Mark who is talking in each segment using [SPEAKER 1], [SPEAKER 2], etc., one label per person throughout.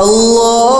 [SPEAKER 1] الله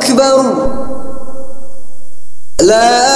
[SPEAKER 1] أكبر. لا